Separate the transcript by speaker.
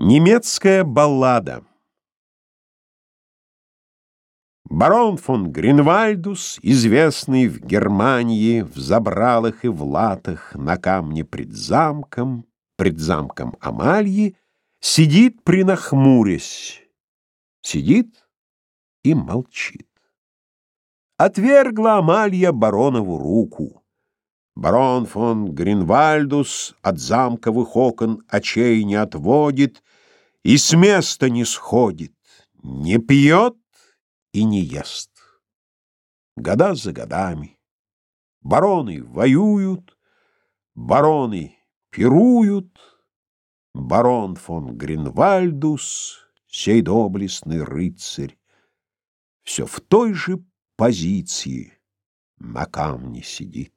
Speaker 1: Немецкая баллада Барон фон Гринвальдус, известный в Германии в забралах и в латах на камне пред замком, пред замком Амальи, сидит принахмурясь, сидит и молчит. Отвергла Амалья баронову руку. Барон фон Гринвальдус от замковых окон очей не отводит и с места не сходит, не пьет и не ест. Года за годами. Бароны воюют, бароны пируют, барон фон Гринвальдус, сей доблестный рыцарь, все в той же позиции на камне сидит.